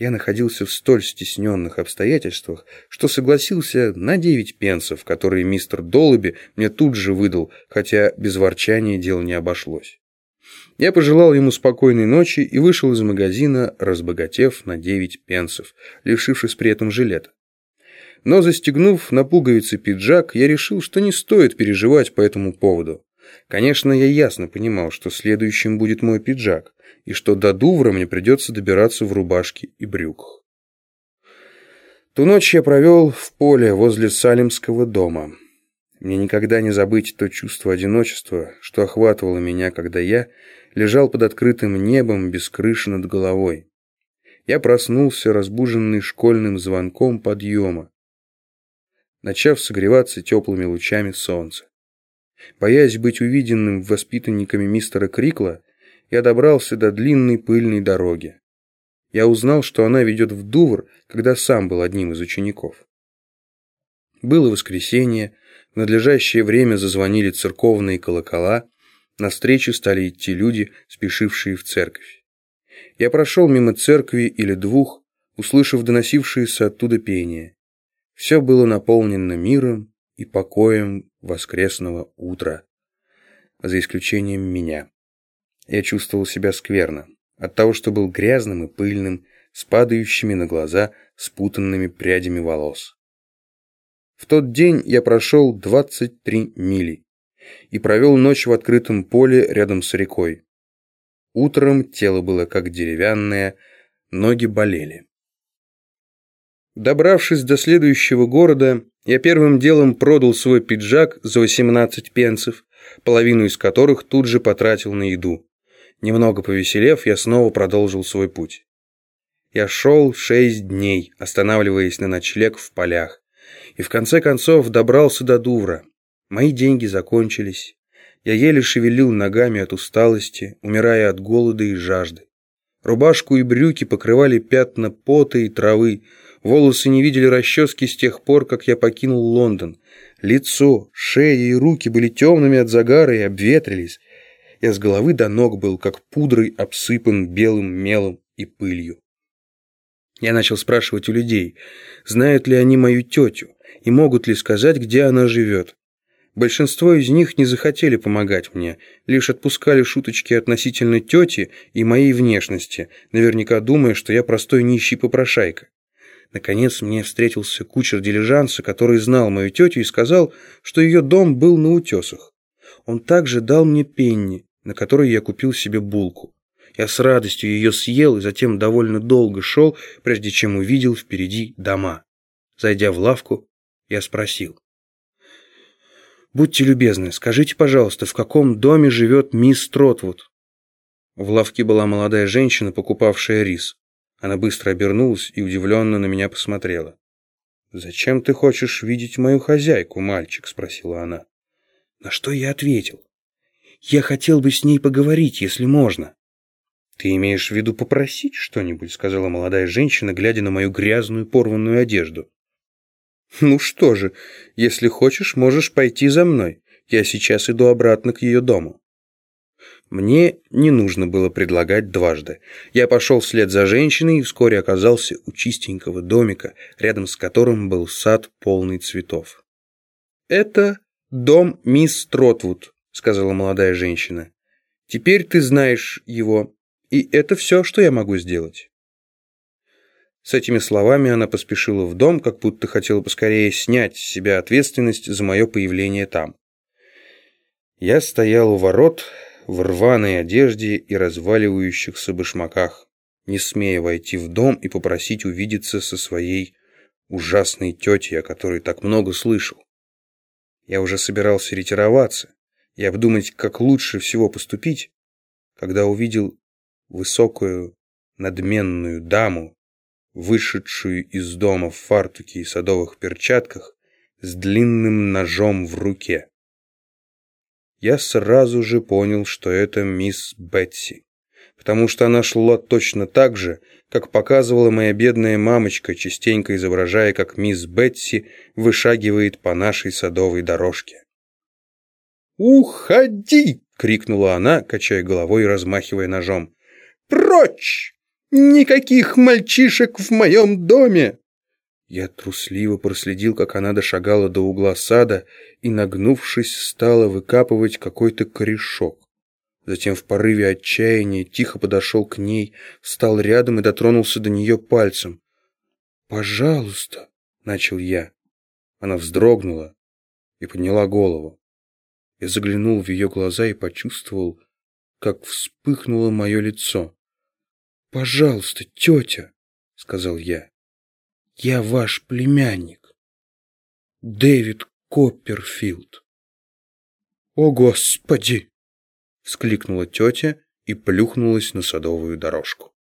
Я находился в столь стесненных обстоятельствах, что согласился на девять пенсов, которые мистер Доллоби мне тут же выдал, хотя без ворчания дело не обошлось. Я пожелал ему спокойной ночи и вышел из магазина, разбогатев на девять пенсов, лишившись при этом жилета. Но застегнув на пуговицы пиджак, я решил, что не стоит переживать по этому поводу. Конечно, я ясно понимал, что следующим будет мой пиджак, и что до Дувра мне придется добираться в рубашке и брюках. Ту ночь я провел в поле возле Салимского дома. Мне никогда не забыть то чувство одиночества, что охватывало меня, когда я лежал под открытым небом без крыши над головой. Я проснулся, разбуженный школьным звонком подъема, начав согреваться теплыми лучами солнца. Боясь быть увиденным воспитанниками мистера Крикла, я добрался до длинной пыльной дороги. Я узнал, что она ведет в Дувр, когда сам был одним из учеников. Было воскресенье, в надлежащее время зазвонили церковные колокола, на встречу стали идти люди, спешившие в церковь. Я прошел мимо церкви или двух, услышав доносившееся оттуда пение. Все было наполнено миром и покоем воскресного утра, за исключением меня. Я чувствовал себя скверно от того, что был грязным и пыльным, с падающими на глаза спутанными прядями волос. В тот день я прошел 23 мили и провел ночь в открытом поле рядом с рекой. Утром тело было как деревянное, ноги болели. Добравшись до следующего города, я первым делом продал свой пиджак за 18 пенсов, половину из которых тут же потратил на еду. Немного повеселев, я снова продолжил свой путь. Я шел шесть дней, останавливаясь на ночлег в полях, и в конце концов добрался до Дувра. Мои деньги закончились. Я еле шевелил ногами от усталости, умирая от голода и жажды. Рубашку и брюки покрывали пятна пота и травы, волосы не видели расчески с тех пор, как я покинул Лондон. Лицо, шея и руки были темными от загара и обветрились. Я с головы до ног был, как пудрой, обсыпан белым мелом и пылью. Я начал спрашивать у людей, знают ли они мою тетю и могут ли сказать, где она живет. Большинство из них не захотели помогать мне, лишь отпускали шуточки относительно тети и моей внешности, наверняка думая, что я простой нищий попрошайка. Наконец мне встретился кучер дилижанса, который знал мою тетю и сказал, что ее дом был на утесах. Он также дал мне пенни, на которой я купил себе булку. Я с радостью ее съел и затем довольно долго шел, прежде чем увидел впереди дома. Зайдя в лавку, я спросил. «Будьте любезны, скажите, пожалуйста, в каком доме живет мисс Тротвуд?» В лавке была молодая женщина, покупавшая рис. Она быстро обернулась и удивленно на меня посмотрела. «Зачем ты хочешь видеть мою хозяйку, мальчик?» – спросила она. На что я ответил. Я хотел бы с ней поговорить, если можно». «Ты имеешь в виду попросить что-нибудь?» — сказала молодая женщина, глядя на мою грязную порванную одежду. «Ну что же, если хочешь, можешь пойти за мной. Я сейчас иду обратно к ее дому». Мне не нужно было предлагать дважды. Я пошел вслед за женщиной и вскоре оказался у чистенького домика, рядом с которым был сад полный цветов. «Это дом мисс Тротвуд», — сказала молодая женщина. «Теперь ты знаешь его, и это все, что я могу сделать». С этими словами она поспешила в дом, как будто хотела поскорее снять с себя ответственность за мое появление там. Я стоял у ворот в рваной одежде и разваливающихся башмаках, не смея войти в дом и попросить увидеться со своей ужасной тетей, о которой так много слышал. Я уже собирался ретироваться, и обдумать, как лучше всего поступить, когда увидел высокую, надменную даму, вышедшую из дома в фартуке и садовых перчатках с длинным ножом в руке. Я сразу же понял, что это мисс Бетси, потому что она шла точно так же, как показывала моя бедная мамочка, частенько изображая, как мисс Бетси вышагивает по нашей садовой дорожке. «Уходи!» — крикнула она, качая головой и размахивая ножом. «Прочь! Никаких мальчишек в моем доме!» Я трусливо проследил, как она дошагала до угла сада и, нагнувшись, стала выкапывать какой-то корешок. Затем в порыве отчаяния тихо подошел к ней, встал рядом и дотронулся до нее пальцем. «Пожалуйста», — начал я. Она вздрогнула и подняла голову. Я заглянул в ее глаза и почувствовал, как вспыхнуло мое лицо. «Пожалуйста, тетя», — сказал я. Я ваш племянник, Дэвид Копперфилд. О, Господи! Вскликнула тетя и плюхнулась на садовую дорожку.